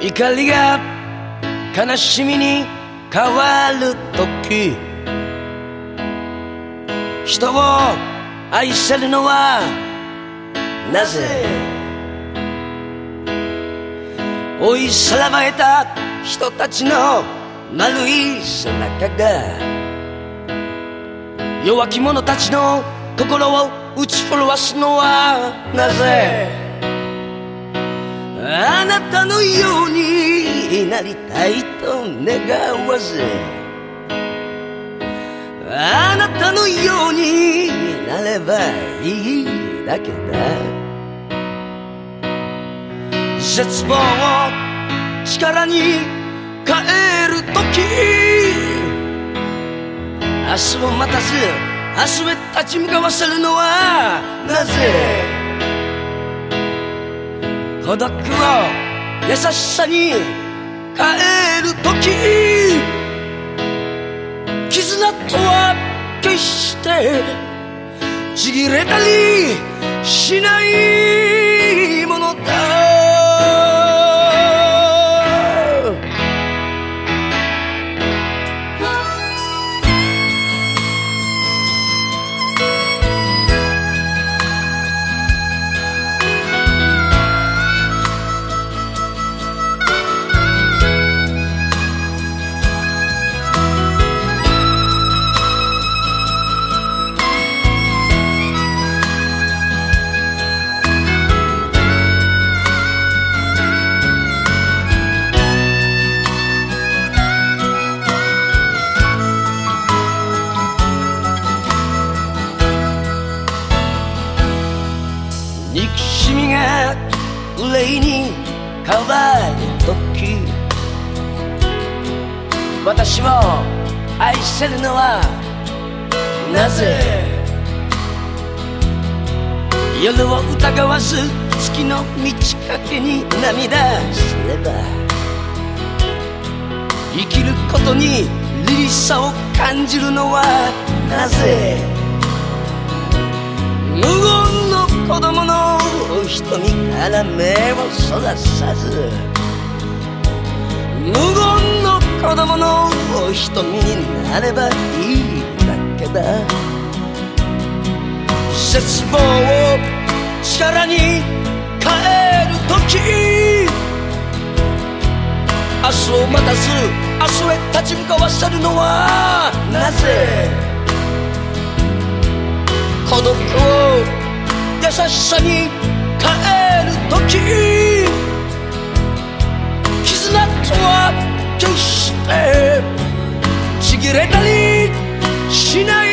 怒りが悲しみに変わる時。人を愛せるのはなぜ？追いさらばれた人たちの丸い背中が弱き者たちの心を打ち震わすのはなぜ？あなたのようになりたいと願わず。あなたのようになればいいだけだ。絶望を力に変える時。明日を待たず明日へ立ち向かわせるのはなぜ？孤独を優しさに変える時絆とは決してちぎれたりしない。憂いに変わる時。私を愛せるのはなぜ？夜を疑わず月の満ち欠けに涙すれば生きることに凛々さを感じるのはなぜ？無言の子供の瞳から目をそらさず無言の子供の瞳になればいいだけだ絶望を力に変える時明日を待たず明日へ立ち向かわせるのはなぜ？孤独を優しさに変える時絆とは決してちぎれたりしない。